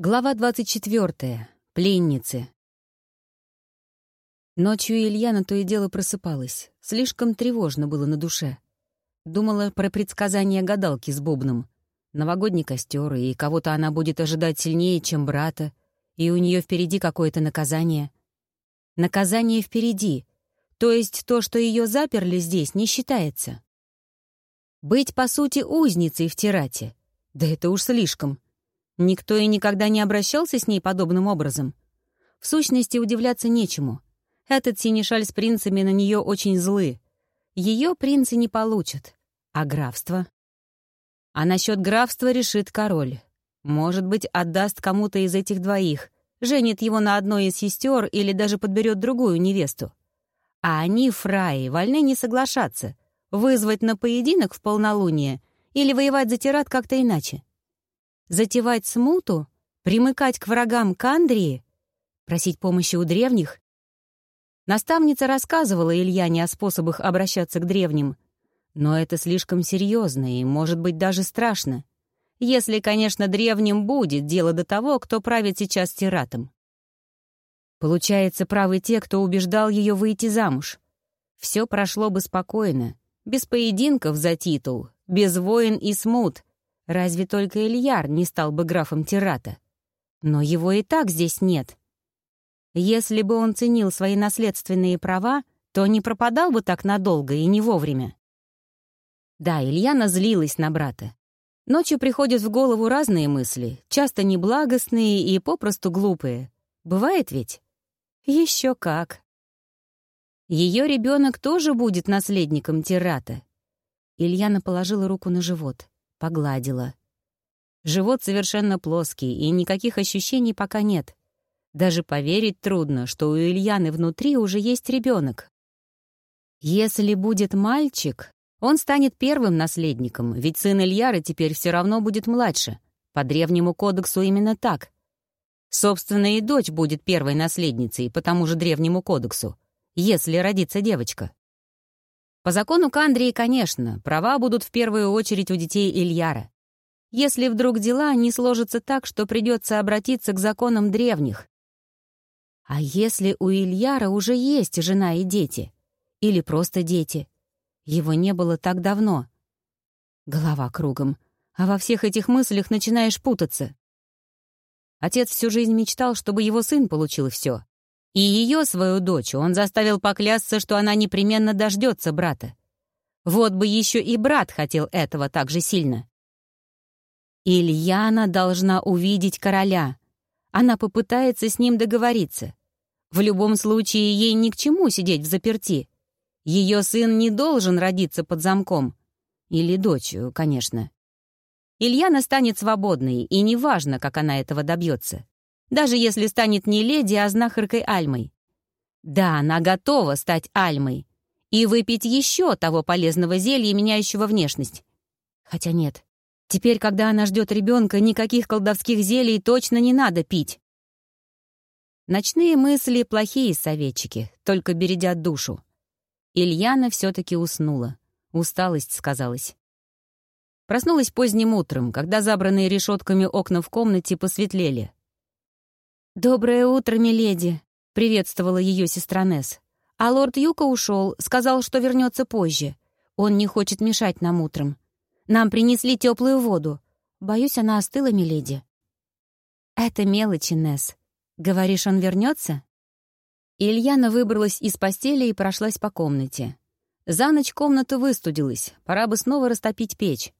Глава 24. Пленницы. Ночью Ильяна то и дело просыпалась. Слишком тревожно было на душе. Думала про предсказания гадалки с бубном. Новогодний костер, и кого-то она будет ожидать сильнее, чем брата, и у нее впереди какое-то наказание. Наказание впереди, то есть то, что ее заперли здесь, не считается. Быть, по сути, узницей в Тирате. Да это уж слишком — Никто и никогда не обращался с ней подобным образом. В сущности, удивляться нечему. Этот синешаль с принцами на нее очень злы. Ее принцы не получат. А графство? А насчет графства решит король. Может быть, отдаст кому-то из этих двоих, женит его на одной из сестер или даже подберет другую невесту. А они, фраи, вольны не соглашаться, вызвать на поединок в полнолуние или воевать за тират как-то иначе. Затевать смуту? Примыкать к врагам Кандрии? Просить помощи у древних? Наставница рассказывала Ильяне о способах обращаться к древним. Но это слишком серьезно и, может быть, даже страшно. Если, конечно, древним будет дело до того, кто правит сейчас тиратом. Получается, правы те, кто убеждал ее выйти замуж. Все прошло бы спокойно, без поединков за титул, без войн и смут, Разве только Ильяр не стал бы графом Тирата? Но его и так здесь нет. Если бы он ценил свои наследственные права, то не пропадал бы так надолго и не вовремя. Да, Ильяна злилась на брата. Ночью приходят в голову разные мысли, часто неблагостные и попросту глупые. Бывает ведь? Еще как. Ее ребенок тоже будет наследником Тирата. Ильяна положила руку на живот. Погладила. Живот совершенно плоский, и никаких ощущений пока нет. Даже поверить трудно, что у Ильяны внутри уже есть ребенок. Если будет мальчик, он станет первым наследником, ведь сын Ильяры теперь все равно будет младше. По древнему кодексу именно так. Собственно, и дочь будет первой наследницей по тому же древнему кодексу, если родится девочка. По закону Кандрии, конечно, права будут в первую очередь у детей Ильяра. Если вдруг дела не сложатся так, что придется обратиться к законам древних. А если у Ильяра уже есть жена и дети? Или просто дети? Его не было так давно. Голова кругом. А во всех этих мыслях начинаешь путаться. Отец всю жизнь мечтал, чтобы его сын получил все. И ее, свою дочь, он заставил поклясться, что она непременно дождется брата. Вот бы еще и брат хотел этого так же сильно. Ильяна должна увидеть короля. Она попытается с ним договориться. В любом случае, ей ни к чему сидеть в заперти. Ее сын не должен родиться под замком. Или дочь, конечно. Ильяна станет свободной, и неважно, как она этого добьется даже если станет не леди, а знахаркой Альмой. Да, она готова стать Альмой и выпить еще того полезного зелья, меняющего внешность. Хотя нет, теперь, когда она ждет ребенка, никаких колдовских зелий точно не надо пить. Ночные мысли — плохие советчики, только бередят душу. Ильяна все-таки уснула. Усталость сказалась. Проснулась поздним утром, когда забранные решетками окна в комнате посветлели. «Доброе утро, миледи», — приветствовала ее сестра Несс. «А лорд Юка ушел, сказал, что вернется позже. Он не хочет мешать нам утром. Нам принесли теплую воду. Боюсь, она остыла, миледи». «Это мелочи, Несс. Говоришь, он вернется? Ильяна выбралась из постели и прошлась по комнате. За ночь комната выстудилась, пора бы снова растопить печь.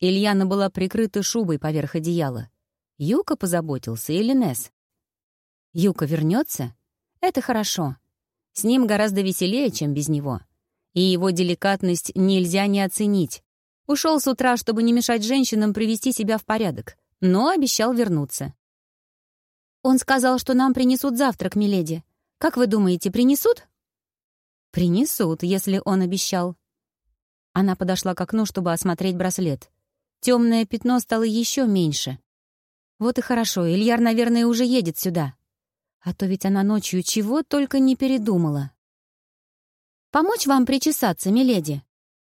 Ильяна была прикрыта шубой поверх одеяла. Юка позаботился или Несс? Юка вернется? Это хорошо. С ним гораздо веселее, чем без него. И его деликатность нельзя не оценить. Ушел с утра, чтобы не мешать женщинам привести себя в порядок, но обещал вернуться. Он сказал, что нам принесут завтрак, миледи. Как вы думаете, принесут? Принесут, если он обещал. Она подошла к окну, чтобы осмотреть браслет. Темное пятно стало еще меньше. Вот и хорошо, Ильяр, наверное, уже едет сюда. А то ведь она ночью чего только не передумала. «Помочь вам причесаться, миледи?»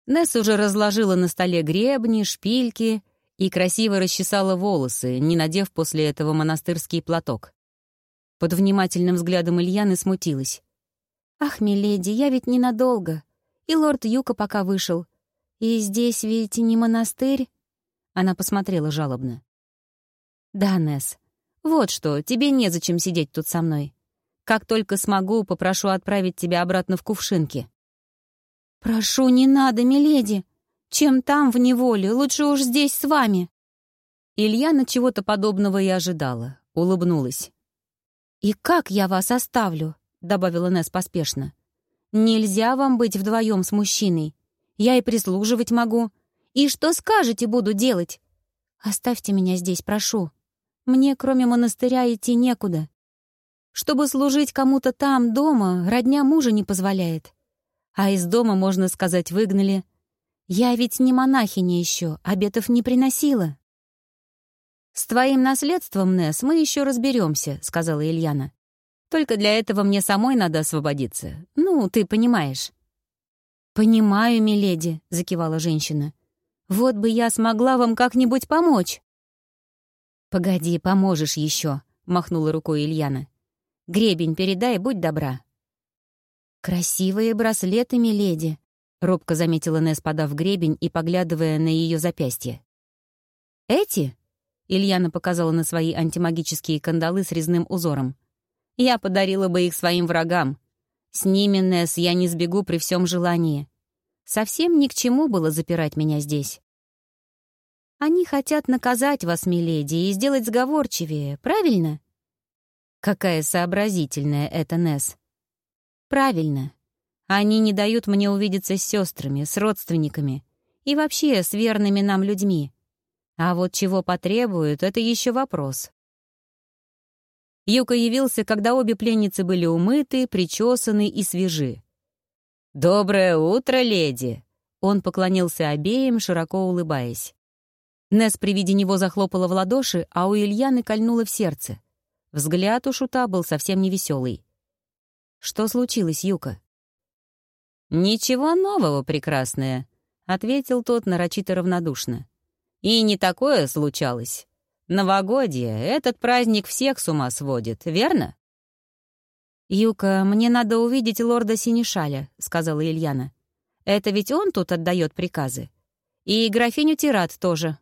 Несс уже разложила на столе гребни, шпильки и красиво расчесала волосы, не надев после этого монастырский платок. Под внимательным взглядом Ильяны смутилась. «Ах, миледи, я ведь ненадолго. И лорд Юка пока вышел. И здесь ведь не монастырь?» Она посмотрела жалобно. «Да, Несс. Вот что, тебе незачем сидеть тут со мной. Как только смогу, попрошу отправить тебя обратно в кувшинки». «Прошу, не надо, миледи. Чем там, в неволе, лучше уж здесь с вами». Ильяна чего-то подобного и ожидала, улыбнулась. «И как я вас оставлю?» — добавила Несс поспешно. «Нельзя вам быть вдвоем с мужчиной. Я и прислуживать могу. И что скажете, буду делать? Оставьте меня здесь, прошу. Мне, кроме монастыря, идти некуда. Чтобы служить кому-то там, дома, родня мужа не позволяет. А из дома, можно сказать, выгнали. Я ведь не монахиня еще, обетов не приносила. «С твоим наследством, Несс, мы еще разберемся», — сказала Ильяна. «Только для этого мне самой надо освободиться. Ну, ты понимаешь». «Понимаю, миледи», — закивала женщина. «Вот бы я смогла вам как-нибудь помочь». «Погоди, поможешь еще», — махнула рукой Ильяна. Гребень передай, будь добра». «Красивые браслеты, миледи», — робко заметила Несс, подав гребень и поглядывая на ее запястье. «Эти?» — Ильяна показала на свои антимагические кандалы с резным узором. «Я подарила бы их своим врагам. С ними, Несс, я не сбегу при всем желании. Совсем ни к чему было запирать меня здесь». «Они хотят наказать вас, миледи, и сделать сговорчивее, правильно?» Какая сообразительная эта Несс. Правильно. Они не дают мне увидеться с сестрами, с родственниками и вообще с верными нам людьми. А вот чего потребуют, это еще вопрос. Юка явился, когда обе пленницы были умыты, причесаны и свежи. «Доброе утро, леди!» Он поклонился обеим, широко улыбаясь. Несс при виде него захлопала в ладоши, а у Ильяны кольнуло в сердце. Взгляд у Шута был совсем невеселый. «Что случилось, Юка?» «Ничего нового, прекрасная», — ответил тот нарочито равнодушно. «И не такое случалось. Новогодье — этот праздник всех с ума сводит, верно?» «Юка, мне надо увидеть лорда Синишаля», — сказала Ильяна. «Это ведь он тут отдает приказы. И графиню Тират тоже».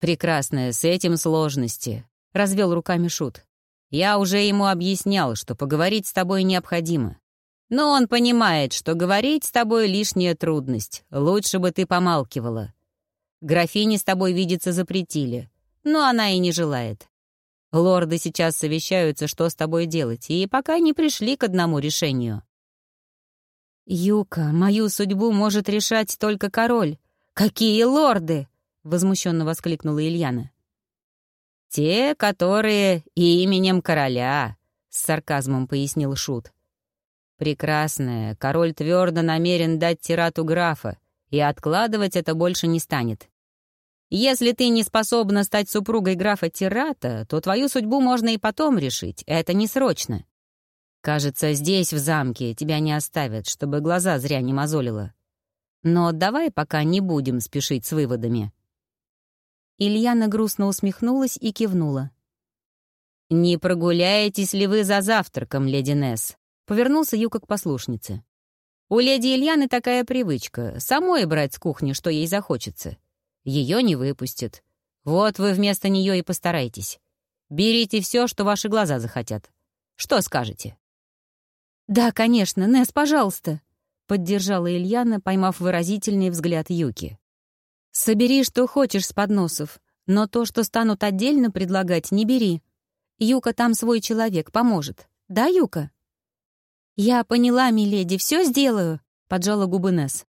«Прекрасная, с этим сложности развел руками Шут. «Я уже ему объяснял, что поговорить с тобой необходимо. Но он понимает, что говорить с тобой — лишняя трудность. Лучше бы ты помалкивала. Графине с тобой видеться запретили, но она и не желает. Лорды сейчас совещаются, что с тобой делать, и пока не пришли к одному решению». «Юка, мою судьбу может решать только король. Какие лорды!» — возмущенно воскликнула Ильяна. «Те, которые именем короля», — с сарказмом пояснил Шут. «Прекрасная, король твердо намерен дать тирату графа, и откладывать это больше не станет. Если ты не способна стать супругой графа Тирата, то твою судьбу можно и потом решить, это не срочно. Кажется, здесь, в замке, тебя не оставят, чтобы глаза зря не мозолило. Но давай пока не будем спешить с выводами». Ильяна грустно усмехнулась и кивнула. «Не прогуляетесь ли вы за завтраком, леди Несс?» — повернулся Юка к послушнице. «У леди Ильяны такая привычка — самой брать с кухни, что ей захочется. Ее не выпустят. Вот вы вместо нее и постарайтесь. Берите все, что ваши глаза захотят. Что скажете?» «Да, конечно, Несс, пожалуйста», — поддержала Ильяна, поймав выразительный взгляд Юки. Собери, что хочешь с подносов, но то, что станут отдельно предлагать, не бери. Юка там свой человек, поможет. Да, Юка?» «Я поняла, миледи, все сделаю», — поджала губы Несс.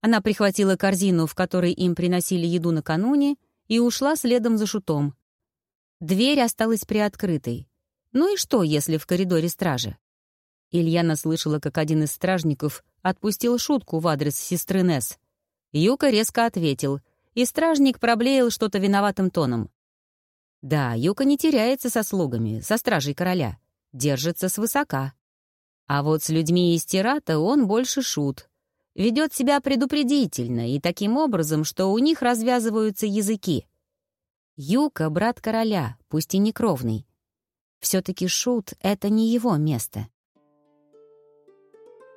Она прихватила корзину, в которой им приносили еду накануне, и ушла следом за шутом. Дверь осталась приоткрытой. Ну и что, если в коридоре стража? Ильяна слышала, как один из стражников отпустил шутку в адрес сестры Несс. Юка резко ответил, и стражник проблеял что-то виноватым тоном. Да, Юка не теряется со слугами, со стражей короля. Держится свысока. А вот с людьми из Тирата он больше шут. ведет себя предупредительно и таким образом, что у них развязываются языки. Юка — брат короля, пусть и не кровный. Все-таки Шут — это не его место.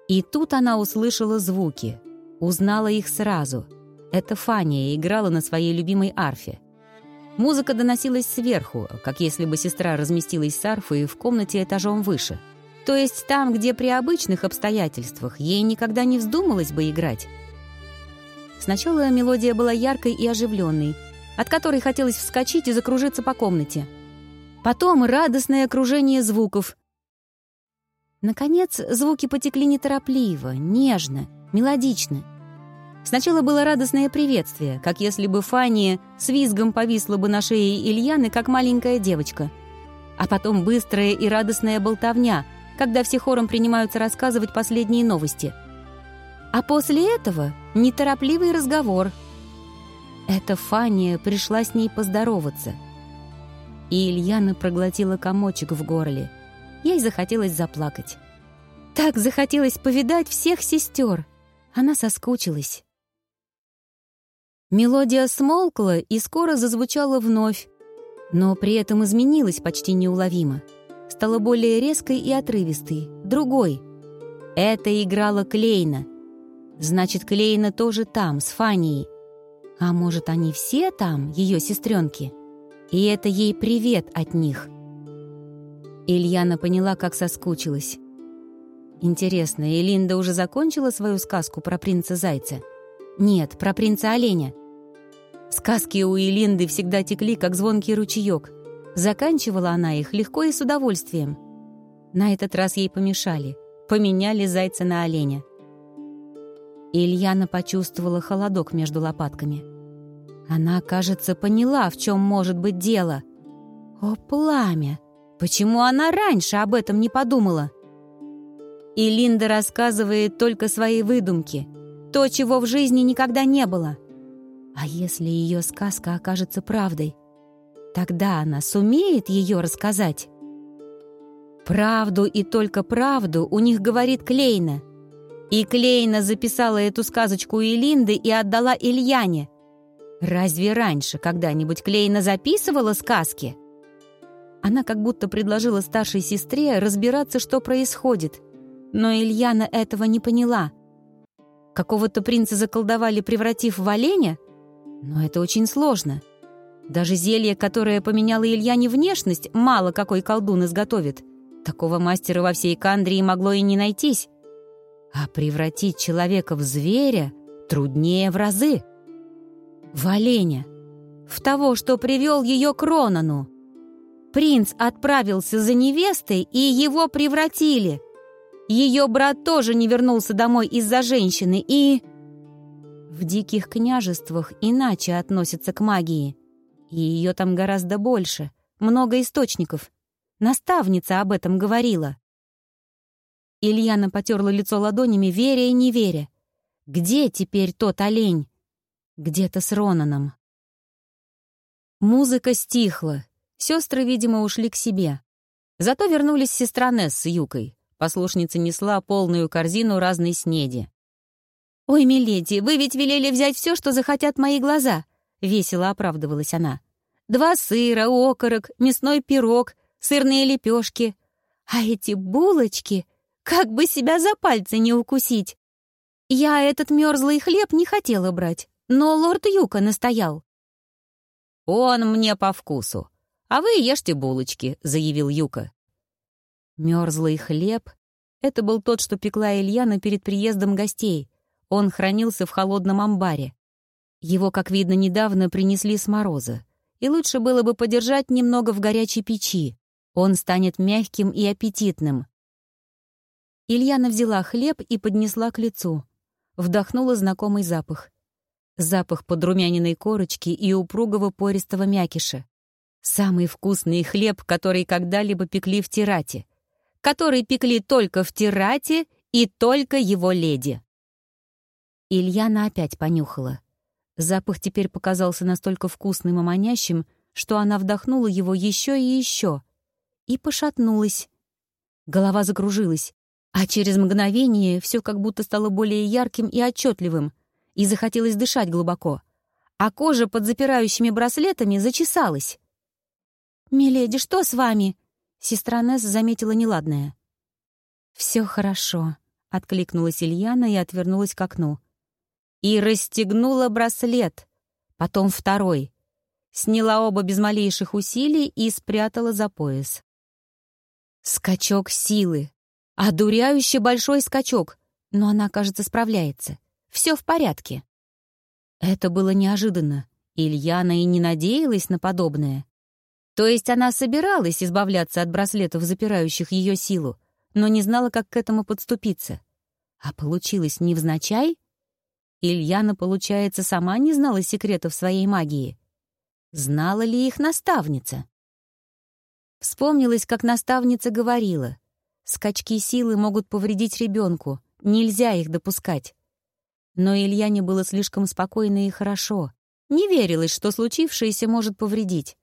И тут она услышала звуки, узнала их сразу. Это Фания играла на своей любимой арфе. Музыка доносилась сверху, как если бы сестра разместилась с арфой в комнате этажом выше. То есть там, где при обычных обстоятельствах ей никогда не вздумалось бы играть. Сначала мелодия была яркой и оживленной, от которой хотелось вскочить и закружиться по комнате. Потом радостное окружение звуков. Наконец, звуки потекли неторопливо, нежно, мелодично. Сначала было радостное приветствие, как если бы Фания с визгом повисла бы на шее Ильяны, как маленькая девочка. А потом быстрая и радостная болтовня, когда все хором принимаются рассказывать последние новости. А после этого неторопливый разговор. Эта Фания пришла с ней поздороваться. И Ильяна проглотила комочек в горле. Ей захотелось заплакать. Так захотелось повидать всех сестер. Она соскучилась. Мелодия смолкла и скоро зазвучала вновь, но при этом изменилась почти неуловимо. Стала более резкой и отрывистой, другой. Это играла Клейна. Значит, Клейна тоже там, с Фанией. А может, они все там, ее сестренки? И это ей привет от них. Ильяна поняла, как соскучилась. Интересно, Элинда уже закончила свою сказку про принца Зайца? Нет, про принца Оленя. Сказки у Элинды всегда текли, как звонкий ручеек. Заканчивала она их легко и с удовольствием. На этот раз ей помешали. Поменяли зайца на оленя. Ильяна почувствовала холодок между лопатками. Она, кажется, поняла, в чем может быть дело. О, пламя! Почему она раньше об этом не подумала? И рассказывает только свои выдумки. То, чего в жизни никогда не было. А если ее сказка окажется правдой? Тогда она сумеет ее рассказать? Правду и только правду у них говорит Клейна. И Клейна записала эту сказочку Элинды и отдала Ильяне. Разве раньше когда-нибудь Клейна записывала сказки? Она как будто предложила старшей сестре разбираться, что происходит. Но Ильяна этого не поняла. Какого-то принца заколдовали, превратив в оленя? Но это очень сложно. Даже зелье, которое поменяло Ильяне внешность, мало какой колдун изготовит. Такого мастера во всей Кандрии могло и не найтись. А превратить человека в зверя труднее в разы. В оленя. В того, что привел ее к Ронану. Принц отправился за невестой, и его превратили. Ее брат тоже не вернулся домой из-за женщины, и... В диких княжествах иначе относятся к магии. И ее там гораздо больше, много источников. Наставница об этом говорила. Ильяна потерла лицо ладонями, веря и не веря. Где теперь тот олень? Где-то с Ронаном. Музыка стихла. Сестры, видимо, ушли к себе. Зато вернулись сестра Несс с Юкой. Послушница несла полную корзину разной снеди. «Ой, миледи, вы ведь велели взять все, что захотят мои глаза!» — весело оправдывалась она. «Два сыра, окорок, мясной пирог, сырные лепешки. А эти булочки, как бы себя за пальцы не укусить! Я этот мерзлый хлеб не хотела брать, но лорд Юка настоял». «Он мне по вкусу, а вы ешьте булочки», — заявил Юка. Мерзлый хлеб — это был тот, что пекла Ильяна перед приездом гостей. Он хранился в холодном амбаре. Его, как видно, недавно принесли с мороза. И лучше было бы подержать немного в горячей печи. Он станет мягким и аппетитным. Ильяна взяла хлеб и поднесла к лицу. Вдохнула знакомый запах. Запах подрумяненной корочки и упругого пористого мякиша. Самый вкусный хлеб, который когда-либо пекли в Тирате. Который пекли только в Тирате и только его леди. Ильяна опять понюхала. Запах теперь показался настолько вкусным и манящим, что она вдохнула его еще и еще. И пошатнулась. Голова закружилась. А через мгновение все как будто стало более ярким и отчетливым, и захотелось дышать глубоко, а кожа под запирающими браслетами зачесалась. «Миледи, что с вами?» Сестра Несс заметила неладное. «Все хорошо», — откликнулась Ильяна и отвернулась к окну. И расстегнула браслет, потом второй. Сняла оба без малейших усилий и спрятала за пояс. Скачок силы. Одуряюще большой скачок. Но она, кажется, справляется. Все в порядке. Это было неожиданно. Ильяна и не надеялась на подобное. То есть она собиралась избавляться от браслетов, запирающих ее силу, но не знала, как к этому подступиться. А получилось невзначай? Ильяна, получается, сама не знала секретов своей магии. Знала ли их наставница? Вспомнилось, как наставница говорила. Скачки силы могут повредить ребенку, нельзя их допускать. Но Ильяне было слишком спокойно и хорошо. Не верилось, что случившееся может повредить.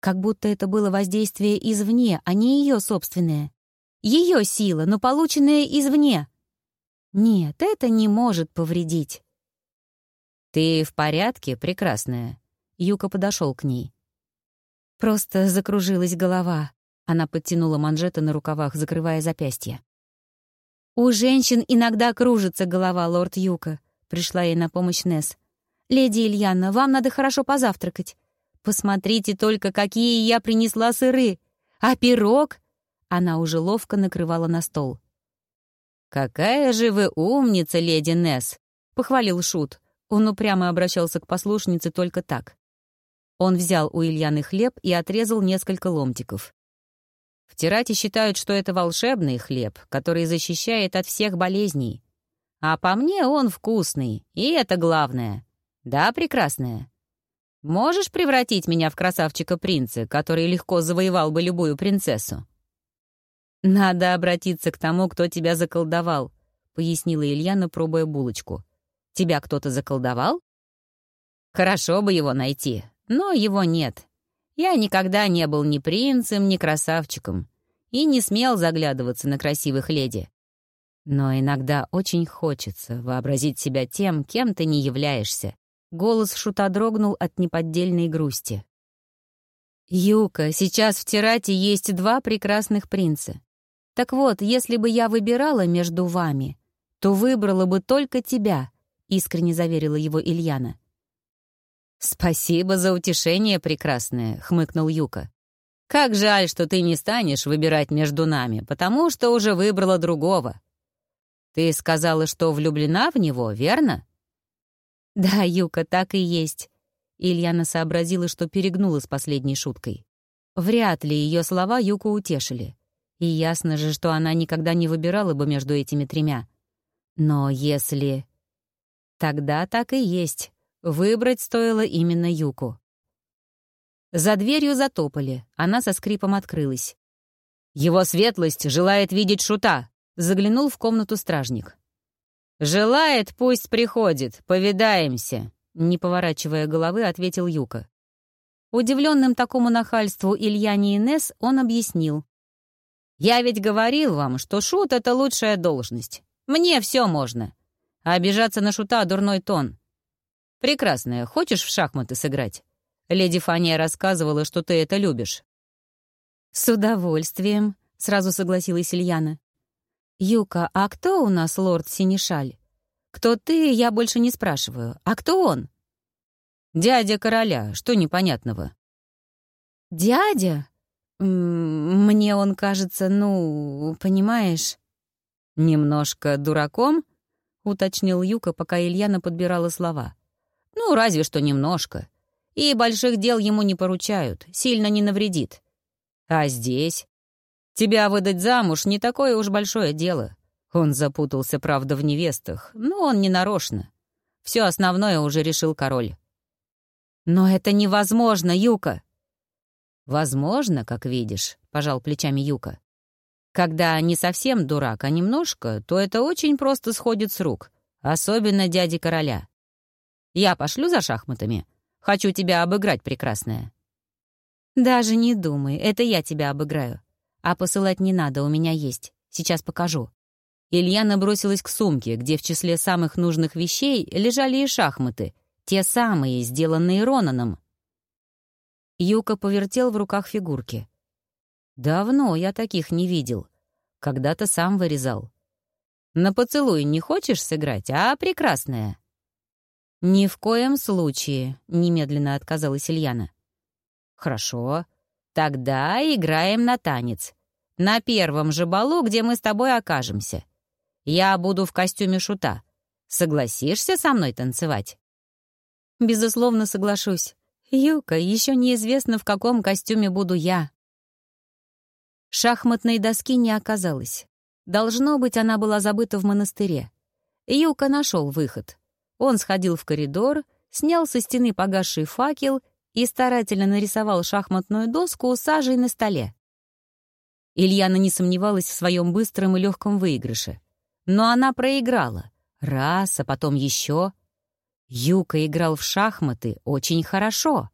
Как будто это было воздействие извне, а не ее собственное. Ее сила, но полученная извне. Нет, это не может повредить. «Ты в порядке, прекрасная?» Юка подошел к ней. Просто закружилась голова. Она подтянула манжеты на рукавах, закрывая запястье. «У женщин иногда кружится голова, лорд Юка», — пришла ей на помощь Несс. «Леди Ильяна, вам надо хорошо позавтракать. Посмотрите только, какие я принесла сыры! А пирог?» Она уже ловко накрывала на стол. «Какая же вы умница, леди Несс!» — похвалил Шут. Он упрямо обращался к послушнице только так. Он взял у Ильяны хлеб и отрезал несколько ломтиков. В Тирате считают, что это волшебный хлеб, который защищает от всех болезней. А по мне он вкусный, и это главное. Да, прекрасная? Можешь превратить меня в красавчика-принца, который легко завоевал бы любую принцессу?» «Надо обратиться к тому, кто тебя заколдовал», — пояснила Ильяна, пробуя булочку. «Тебя кто-то заколдовал?» «Хорошо бы его найти, но его нет. Я никогда не был ни принцем, ни красавчиком и не смел заглядываться на красивых леди. Но иногда очень хочется вообразить себя тем, кем ты не являешься, Голос Шута дрогнул от неподдельной грусти. «Юка, сейчас в Тирате есть два прекрасных принца. Так вот, если бы я выбирала между вами, то выбрала бы только тебя», — искренне заверила его Ильяна. «Спасибо за утешение, прекрасное», — хмыкнул Юка. «Как жаль, что ты не станешь выбирать между нами, потому что уже выбрала другого. Ты сказала, что влюблена в него, верно?» «Да, Юка, так и есть». Ильяна сообразила, что перегнула с последней шуткой. Вряд ли ее слова Юку утешили. И ясно же, что она никогда не выбирала бы между этими тремя. Но если... Тогда так и есть. Выбрать стоило именно Юку. За дверью затопали, она со скрипом открылась. «Его светлость желает видеть шута», — заглянул в комнату стражник. «Желает, пусть приходит, повидаемся», — не поворачивая головы, ответил Юка. Удивленным такому нахальству Ильяне и Несс он объяснил. «Я ведь говорил вам, что шут — это лучшая должность. Мне все можно. А обижаться на шута — дурной тон. Прекрасная, хочешь в шахматы сыграть? Леди Фания рассказывала, что ты это любишь». «С удовольствием», — сразу согласилась Ильяна. «Юка, а кто у нас лорд Синишаль? Кто ты, я больше не спрашиваю. А кто он?» «Дядя короля, что непонятного?» «Дядя? Мне он кажется, ну, понимаешь...» «Немножко дураком?» — уточнил Юка, пока Ильяна подбирала слова. «Ну, разве что немножко. И больших дел ему не поручают, сильно не навредит. А здесь? Тебя выдать замуж не такое уж большое дело. Он запутался, правда, в невестах, но он не нарочно. Все основное уже решил король. «Но это невозможно, Юка!» «Возможно, как видишь», — пожал плечами Юка. «Когда не совсем дурак, а немножко, то это очень просто сходит с рук, особенно дяди короля. Я пошлю за шахматами. Хочу тебя обыграть, прекрасная». «Даже не думай, это я тебя обыграю. А посылать не надо, у меня есть. Сейчас покажу. Ильяна бросилась к сумке, где в числе самых нужных вещей лежали и шахматы, те самые, сделанные Ронаном. Юка повертел в руках фигурки. «Давно я таких не видел. Когда-то сам вырезал. На поцелуй не хочешь сыграть, а, прекрасная?» «Ни в коем случае», — немедленно отказалась Ильяна. «Хорошо. Тогда играем на танец. На первом же балу, где мы с тобой окажемся. Я буду в костюме шута. Согласишься со мной танцевать?» «Безусловно, соглашусь. Юка, еще неизвестно, в каком костюме буду я». Шахматной доски не оказалось. Должно быть, она была забыта в монастыре. Юка нашел выход. Он сходил в коридор, снял со стены погасший факел и старательно нарисовал шахматную доску сажей на столе. Ильяна не сомневалась в своем быстром и легком выигрыше. Но она проиграла. Раз, а потом еще. Юка играл в шахматы очень хорошо.